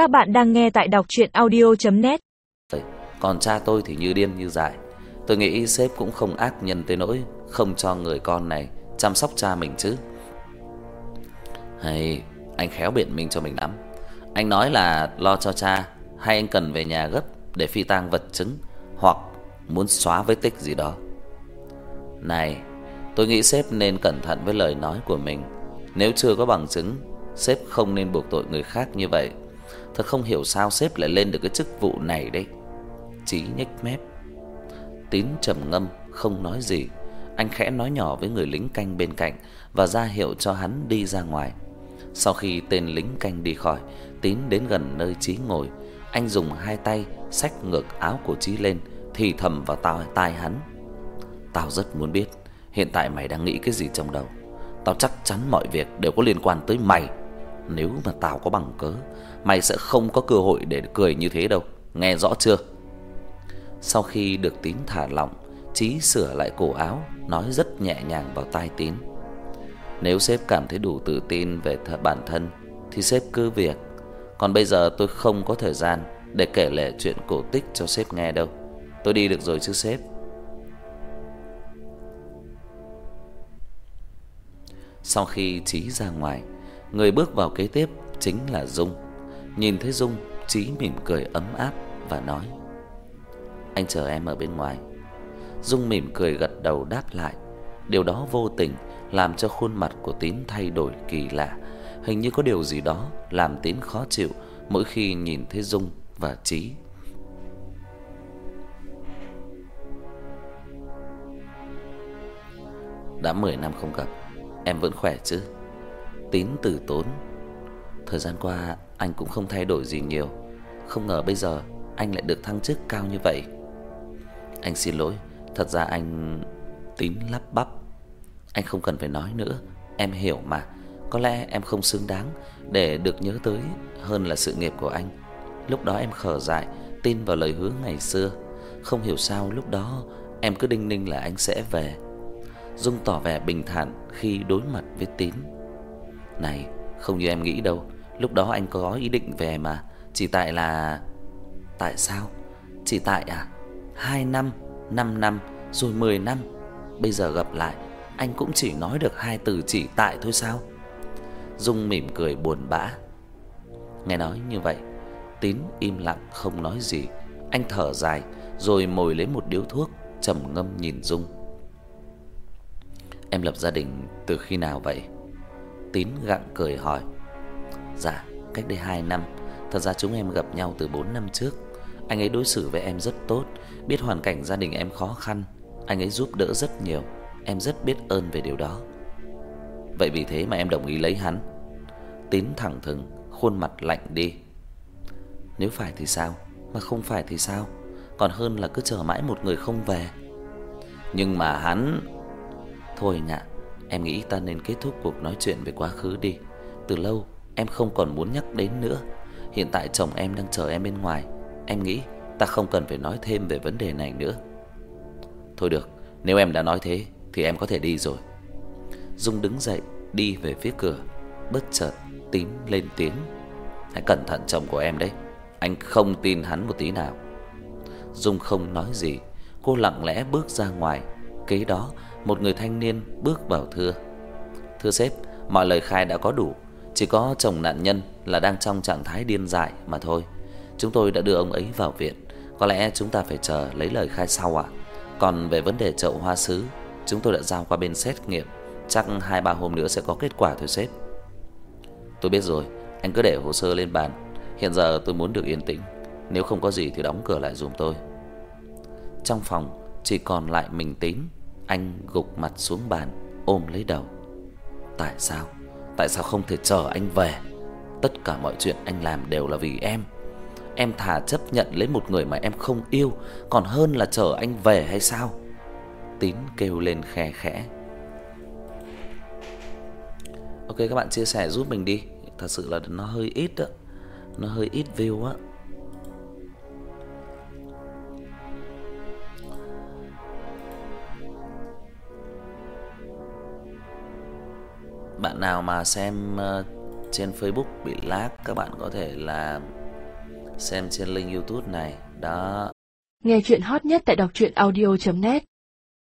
Các bạn đang nghe tại đọc audio net Còn cha tôi thì như điên như dại. Tôi nghĩ sếp cũng không ác nhân tới nỗi không cho người con này chăm sóc cha mình chứ. Hay anh khéo biện minh cho mình lắm. Anh nói là lo cho cha hay anh cần về nhà gấp để phi tang vật chứng hoặc muốn xóa vết tích gì đó. Này, tôi nghĩ sếp nên cẩn thận với lời nói của mình. Nếu chưa có bằng chứng, sếp không nên buộc tội người khác như vậy. Thật không hiểu sao sếp lại lên được cái chức vụ này đấy. Chí nhếch mép. Tín trầm ngâm không nói gì. Anh khẽ nói nhỏ với người lính canh bên cạnh và ra hiệu cho hắn đi ra ngoài. Sau khi tên lính canh đi khỏi, Tín đến gần nơi Chí ngồi, anh dùng hai tay xách ngược áo của Chí lên, thì thầm vào tai tai hắn. Tao rất muốn biết hiện tại mày đang nghĩ cái gì trong đầu. Tao chắc chắn mọi việc đều có liên quan tới mày. Nếu mà tao có bằng cớ, mày sẽ không có cơ hội để cười như thế đâu. Nghe rõ chưa? Sau khi được Tín thả lỏng, Chí sửa lại cổ áo, nói rất nhẹ nhàng vào tai Tín. Nếu sếp cảm thấy đủ tự tin về bản thân thì sếp cứ việc. Còn bây giờ tôi không có thời gian để kể lể chuyện cổ tích cho sếp nghe đâu. Tôi đi được rồi chứ sếp. Sau khi Chí ra ngoài, người bước vào kế tiếp chính là Dung. Nhìn thấy Dung, Chí mỉm cười ấm áp và nói: "Anh chờ em ở bên ngoài." Dung mỉm cười gật đầu đáp lại. Điều đó vô tình làm cho khuôn mặt của Tín thay đổi kỳ lạ, hình như có điều gì đó làm Tín khó chịu mỗi khi nhìn thấy Dung và Chí. Đã 10 năm không gặp, em vẫn khỏe chứ? Tín từ tốn. Thời gian qua anh cũng không thay đổi gì nhiều, không ngờ bây giờ anh lại được thăng chức cao như vậy. Anh xin lỗi, thật ra anh Tín lắp bắp. Anh không cần phải nói nữa, em hiểu mà. Có lẽ em không xứng đáng để được nhớ tới hơn là sự nghiệp của anh. Lúc đó em khờ dại, tin vào lời hứa ngày xưa, không hiểu sao lúc đó em cứ đinh ninh là anh sẽ về. Dung tỏ vẻ bình thản khi đối mặt với Tín. "Này, không như em nghĩ đâu, lúc đó anh có ý định về mà, chỉ tại là Tại sao? Chỉ tại à? 2 năm, 5 năm, rồi 10 năm, bây giờ gặp lại, anh cũng chỉ nói được hai từ chỉ tại thôi sao?" Dung mỉm cười buồn bã. Nghe nói như vậy, Tín im lặng không nói gì. Anh thở dài rồi mồi lấy một điếu thuốc, trầm ngâm nhìn Dung. Em lập gia đình từ khi nào vậy? Tín gặng cười hỏi. Dạ, cách đây 2 năm, thật ra chúng em gặp nhau từ 4 năm trước. Anh ấy đối xử với em rất tốt, biết hoàn cảnh gia đình em khó khăn, anh ấy giúp đỡ rất nhiều, em rất biết ơn về điều đó. Vậy vì thế mà em đồng ý lấy hắn. Tín thẳng thừng, khuôn mặt lạnh đi. Nếu phải thì sao, mà không phải thì sao? Còn hơn là cứ chờ mãi một người không về. Nhưng mà hắn Thôi Ngạ, em nghĩ ta nên kết thúc cuộc nói chuyện về quá khứ đi. Từ lâu em không còn muốn nhắc đến nữa. Hiện tại chồng em đang chờ em bên ngoài, em nghĩ ta không cần phải nói thêm về vấn đề này nữa. Thôi được, nếu em đã nói thế thì em có thể đi rồi. Dung đứng dậy đi về phía cửa, bất chợt tím lên tiếng. Hãy cẩn thận chồng của em đấy, anh không tin hắn một tí nào. Dung không nói gì, cô lặng lẽ bước ra ngoài, kế đó một người thanh niên bước vào thưa. Thưa sếp, mọi lời khai đã có đủ, chỉ có chồng nạn nhân là đang trong trạng thái điên dại mà thôi. Chúng tôi đã đưa ông ấy vào viện, có lẽ chúng ta phải chờ lấy lời khai sau ạ. Còn về vấn đề chậu hoa sứ, chúng tôi đã giao qua bên xét nghiệm, chắc 2 3 hôm nữa sẽ có kết quả thôi sếp. Tôi biết rồi, anh cứ để hồ sơ lên bàn. Hiện giờ tôi muốn được yên tĩnh, nếu không có gì thì đóng cửa lại giùm tôi. Trong phòng chỉ còn lại mình Tín anh gục mặt xuống bàn, ôm lấy đầu. Tại sao? Tại sao không thể chờ anh về? Tất cả mọi chuyện anh làm đều là vì em. Em thà chấp nhận lấy một người mà em không yêu còn hơn là chờ anh về hay sao? Tín kêu lên khè khẽ. Ok các bạn chia sẻ giúp mình đi, thật sự là nó hơi ít đó. Nó hơi ít view á. Bạn nào mà xem ờ, trên Facebook bị lag, các bạn có thể là xem trên link YouTube này. Đó. Nghe chuyện hot nhất tại đọc truyện audio net